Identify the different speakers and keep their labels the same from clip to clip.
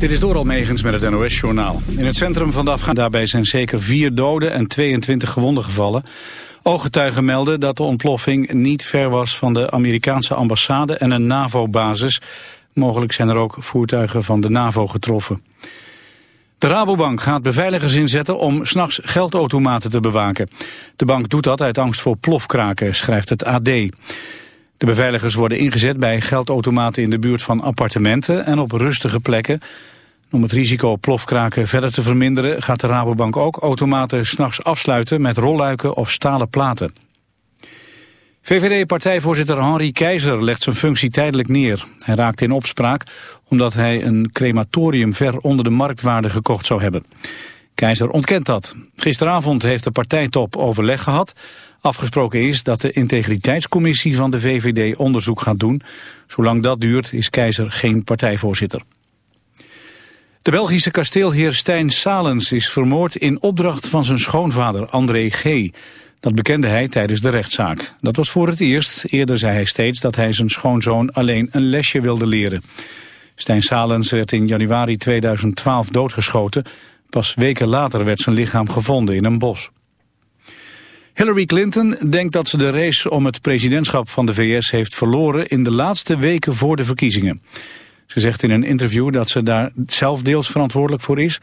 Speaker 1: Dit is door Megens met het NOS-journaal. In het centrum van de afgaan daarbij zijn zeker vier doden en 22 gewonden gevallen. Ooggetuigen melden dat de ontploffing niet ver was van de Amerikaanse ambassade en een NAVO-basis. Mogelijk zijn er ook voertuigen van de NAVO getroffen. De Rabobank gaat beveiligers inzetten om s'nachts geldautomaten te bewaken. De bank doet dat uit angst voor plofkraken, schrijft het AD. De beveiligers worden ingezet bij geldautomaten in de buurt van appartementen en op rustige plekken. Om het risico op plofkraken verder te verminderen gaat de Rabobank ook automaten s'nachts afsluiten met rolluiken of stalen platen. VVD-partijvoorzitter Henri Keizer legt zijn functie tijdelijk neer. Hij raakte in opspraak omdat hij een crematorium ver onder de marktwaarde gekocht zou hebben. Keizer ontkent dat. Gisteravond heeft de partijtop overleg gehad. Afgesproken is dat de integriteitscommissie van de VVD onderzoek gaat doen. Zolang dat duurt is Keizer geen partijvoorzitter. De Belgische kasteelheer Stijn Salens is vermoord in opdracht van zijn schoonvader André G. Dat bekende hij tijdens de rechtszaak. Dat was voor het eerst. Eerder zei hij steeds dat hij zijn schoonzoon alleen een lesje wilde leren. Stijn Salens werd in januari 2012 doodgeschoten. Pas weken later werd zijn lichaam gevonden in een bos. Hillary Clinton denkt dat ze de race om het presidentschap van de VS heeft verloren in de laatste weken voor de verkiezingen. Ze zegt in een interview dat ze daar zelf deels verantwoordelijk voor is.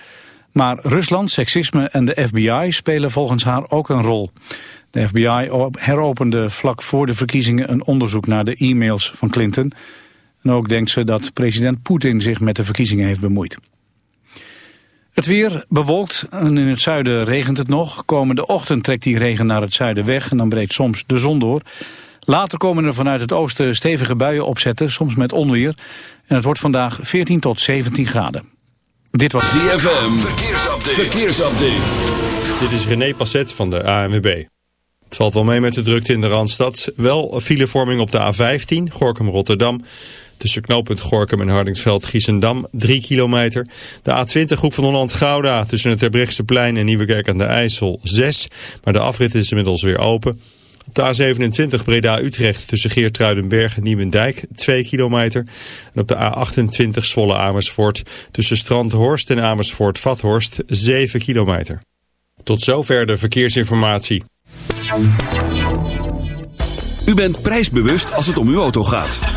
Speaker 1: Maar Rusland, seksisme en de FBI spelen volgens haar ook een rol. De FBI heropende vlak voor de verkiezingen een onderzoek naar de e-mails van Clinton. En ook denkt ze dat president Poetin zich met de verkiezingen heeft bemoeid. Het weer bewolkt en in het zuiden regent het nog. Komende ochtend trekt die regen naar het zuiden weg en dan breekt soms de zon door. Later komen er vanuit het oosten stevige buien opzetten, soms met onweer. En het wordt vandaag 14 tot 17 graden.
Speaker 2: Dit was DFM. Verkeersupdate. Verkeersupdate.
Speaker 3: Dit is René Passet van de ANWB. Het valt wel mee met de drukte in de Randstad. Wel filevorming op de A15, Gorkum-Rotterdam. Tussen knooppunt Gorkum en Hardingsveld-Giessendam 3 kilometer. De A20 Hoek van Holland-Gouda tussen het Terbrechtseplein en Nieuwekerk aan de IJssel 6. Maar de afrit is inmiddels weer open. De A27 Breda-Utrecht tussen Geertruidenberg en Nieuwendijk 2 kilometer. En op de A28 Zwolle-Amersfoort tussen Strandhorst en Amersfoort-Vathorst 7 kilometer. Tot zover de verkeersinformatie.
Speaker 4: U bent prijsbewust als het om uw auto gaat.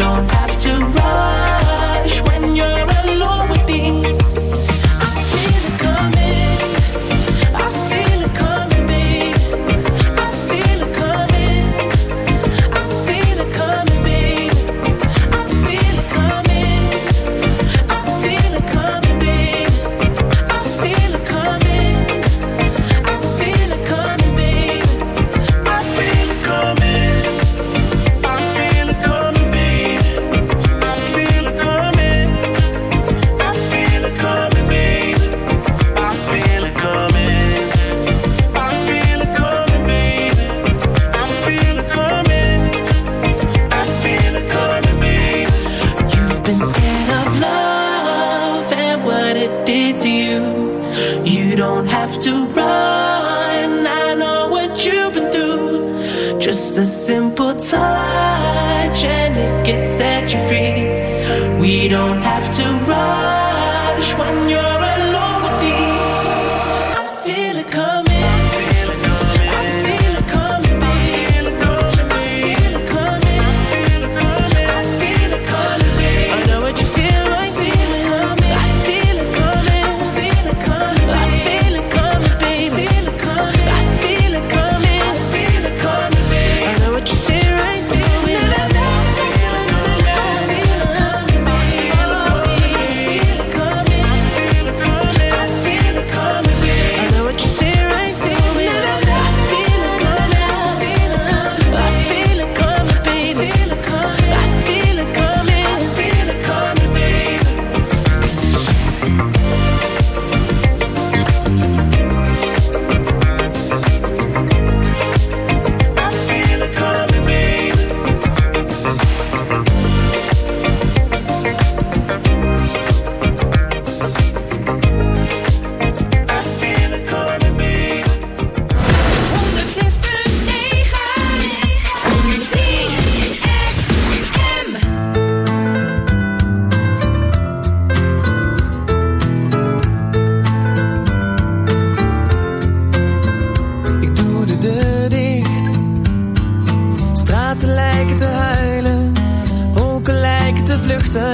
Speaker 5: don't have to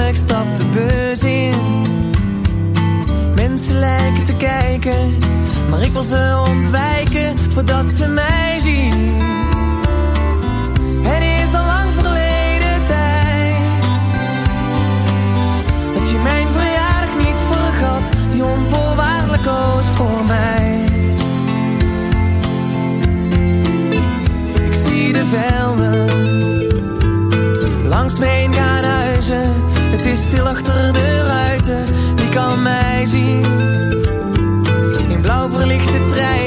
Speaker 6: ik stap de bus in. Mensen lijken te kijken, maar ik wil ze ontwijken voordat ze mij stil achter de ruiten, die kan mij zien? In blauw verlichte trein.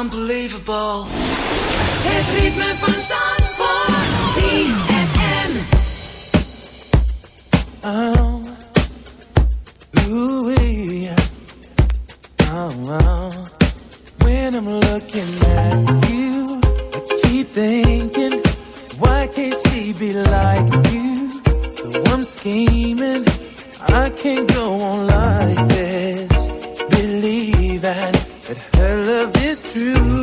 Speaker 7: Unbelievable.
Speaker 8: Het ritme van
Speaker 4: zand. true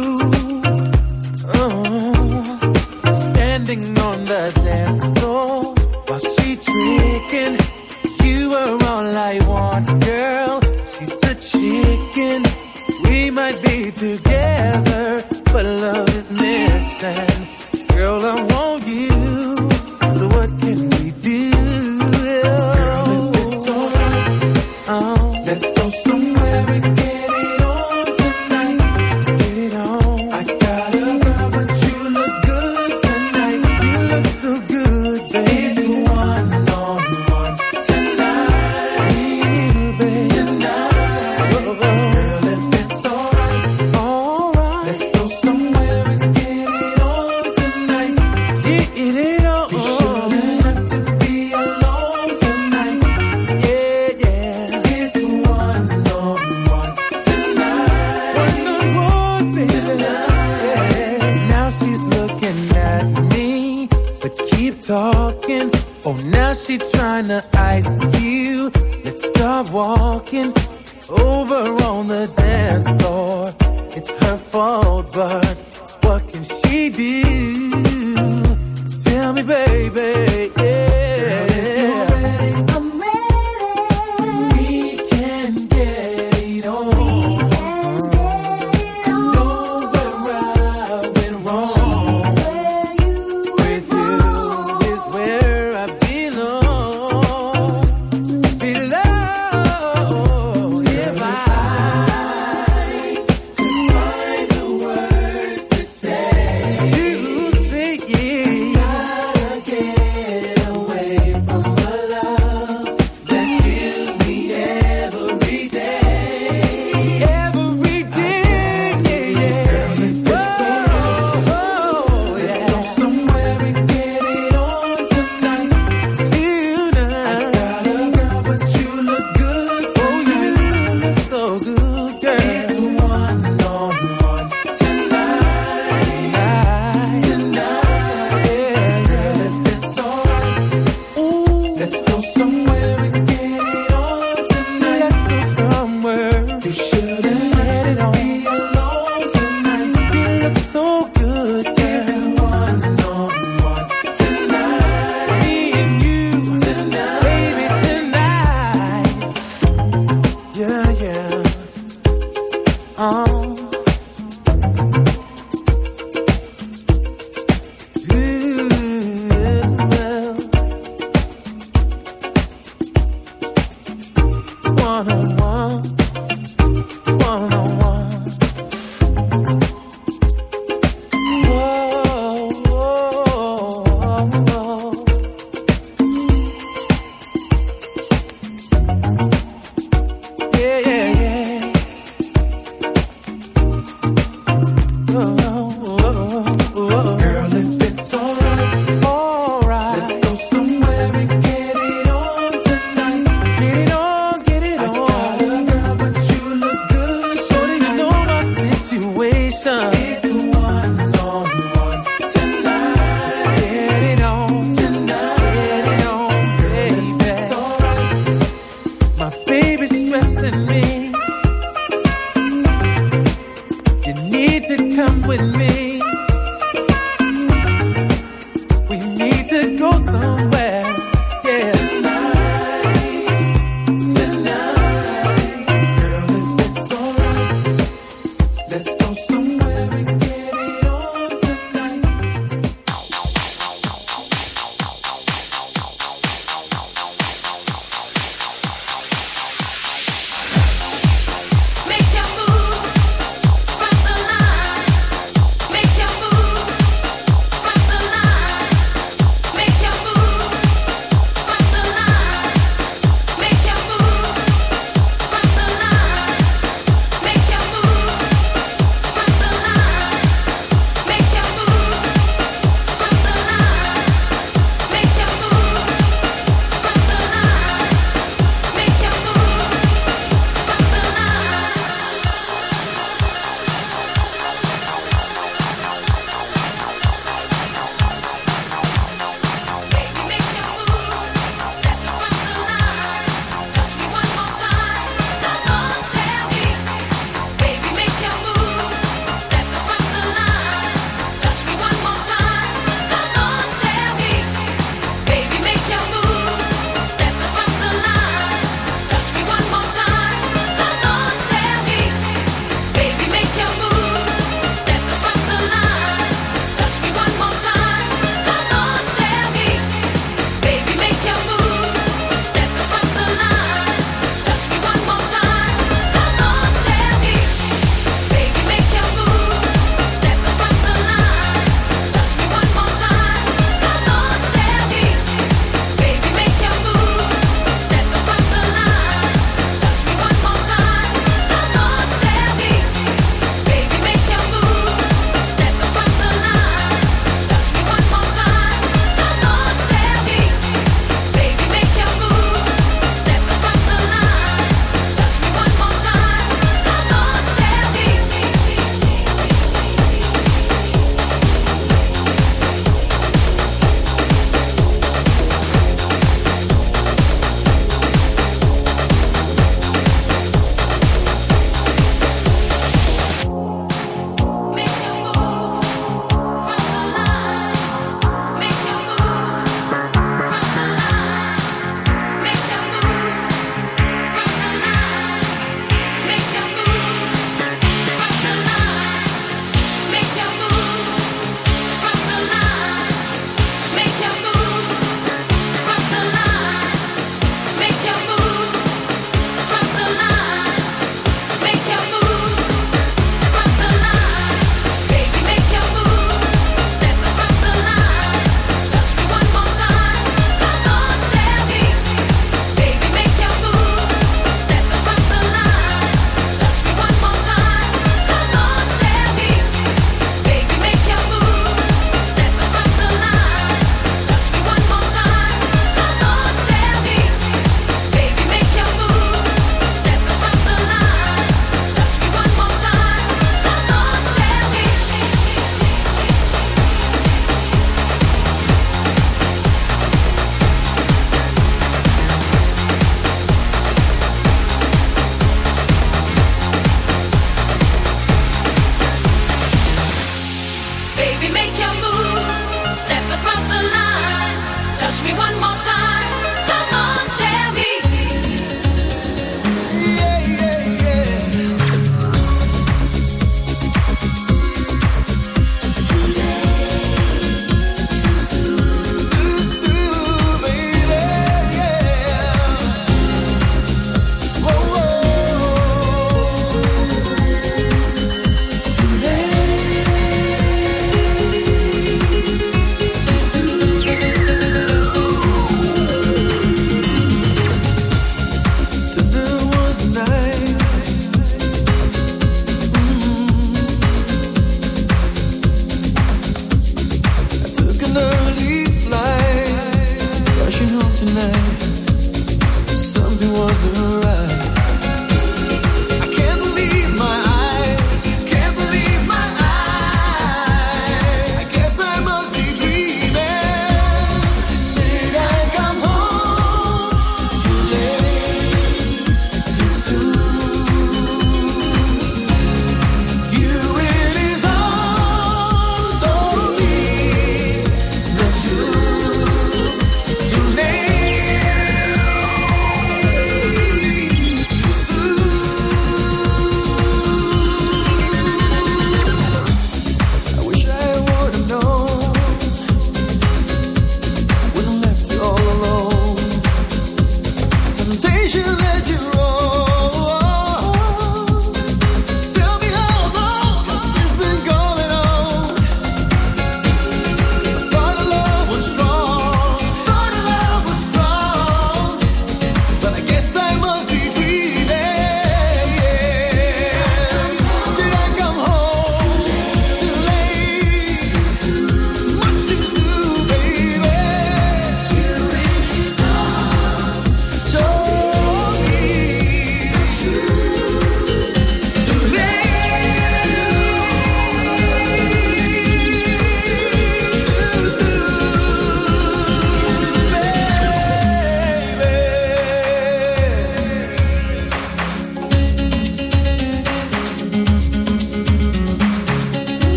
Speaker 4: with
Speaker 9: me.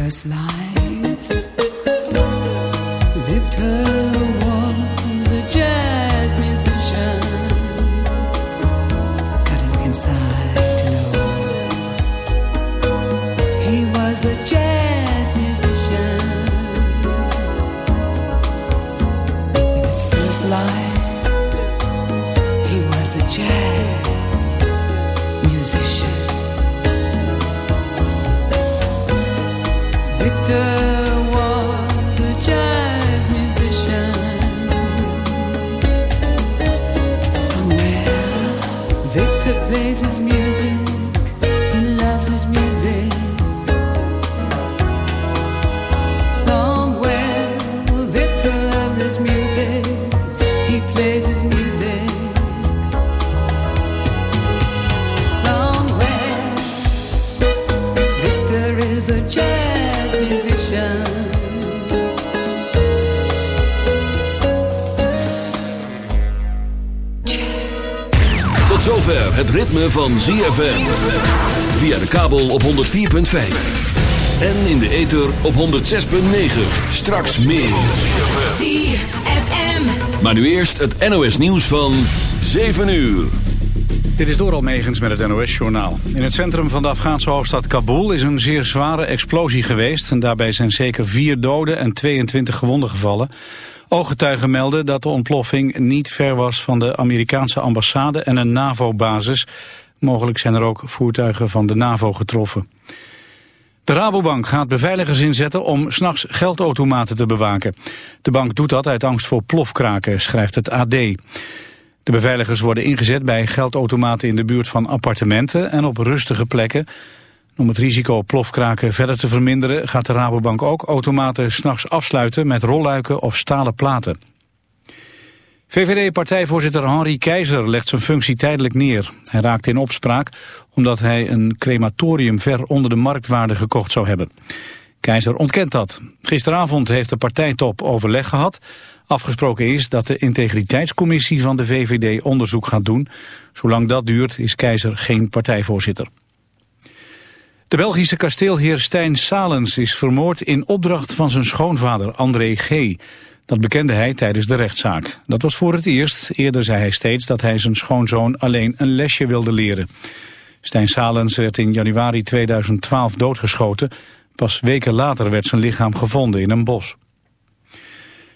Speaker 9: first life.
Speaker 2: van ZFM. Via de kabel op 104.5. En in de ether op 106.9. Straks meer.
Speaker 10: ZFM.
Speaker 2: Maar nu eerst het NOS nieuws van 7 uur.
Speaker 1: Dit is door Almegens met het NOS-journaal. In het centrum van de Afghaanse hoofdstad Kabul is een zeer zware explosie geweest. En daarbij zijn zeker vier doden en 22 gewonden gevallen... Ooggetuigen melden dat de ontploffing niet ver was van de Amerikaanse ambassade en een NAVO-basis. Mogelijk zijn er ook voertuigen van de NAVO getroffen. De Rabobank gaat beveiligers inzetten om s'nachts geldautomaten te bewaken. De bank doet dat uit angst voor plofkraken, schrijft het AD. De beveiligers worden ingezet bij geldautomaten in de buurt van appartementen en op rustige plekken... Om het risico op plofkraken verder te verminderen gaat de Rabobank ook automaten s'nachts afsluiten met rolluiken of stalen platen. VVD-partijvoorzitter Henri Keizer legt zijn functie tijdelijk neer. Hij raakt in opspraak omdat hij een crematorium ver onder de marktwaarde gekocht zou hebben. Keizer ontkent dat. Gisteravond heeft de partijtop overleg gehad. Afgesproken is dat de integriteitscommissie van de VVD onderzoek gaat doen. Zolang dat duurt is Keizer geen partijvoorzitter. De Belgische kasteelheer Stijn Salens is vermoord in opdracht van zijn schoonvader André G. Dat bekende hij tijdens de rechtszaak. Dat was voor het eerst. Eerder zei hij steeds dat hij zijn schoonzoon alleen een lesje wilde leren. Stijn Salens werd in januari 2012 doodgeschoten. Pas weken later werd zijn lichaam gevonden in een bos.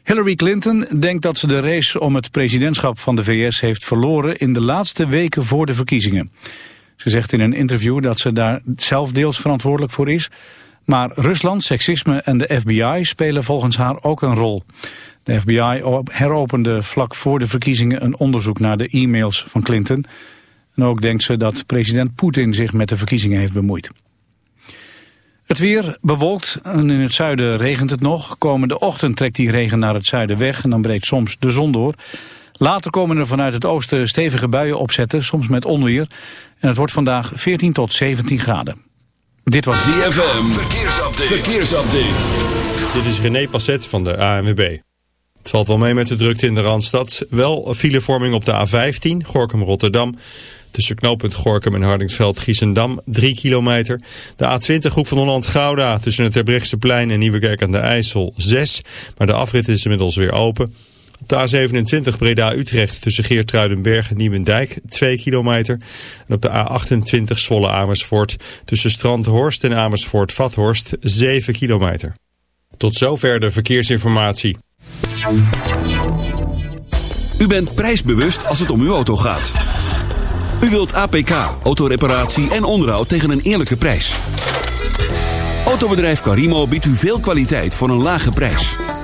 Speaker 1: Hillary Clinton denkt dat ze de race om het presidentschap van de VS heeft verloren in de laatste weken voor de verkiezingen. Ze zegt in een interview dat ze daar zelf deels verantwoordelijk voor is. Maar Rusland, seksisme en de FBI spelen volgens haar ook een rol. De FBI heropende vlak voor de verkiezingen een onderzoek naar de e-mails van Clinton. En ook denkt ze dat president Poetin zich met de verkiezingen heeft bemoeid. Het weer bewolkt en in het zuiden regent het nog. Komende ochtend trekt die regen naar het zuiden weg en dan breekt soms de zon door. Later komen er vanuit het oosten stevige buien opzetten, soms met onweer. En het wordt vandaag 14 tot 17 graden. Dit was
Speaker 2: ZFM, verkeersupdate. verkeersupdate.
Speaker 3: Dit is René Passet van de ANWB. Het valt wel mee met de drukte in de Randstad. Wel filevorming op de A15, Gorkum-Rotterdam. Tussen knooppunt Gorkum en Hardingsveld-Giessendam, 3 kilometer. De A20 Hoek van Holland-Gouda tussen het Terbrechtseplein en Nieuwekerk aan de IJssel, 6. Maar de afrit is inmiddels weer open. De A27 Breda-Utrecht tussen Geertruidenberg en Nieuwendijk, 2 kilometer. En op de A28 Zwolle-Amersfoort tussen Strandhorst en Amersfoort-Vathorst, 7 kilometer. Tot zover de verkeersinformatie.
Speaker 4: U bent prijsbewust als het om uw auto gaat. U wilt APK, autoreparatie en onderhoud tegen een eerlijke prijs. Autobedrijf Carimo biedt u veel kwaliteit voor een lage prijs.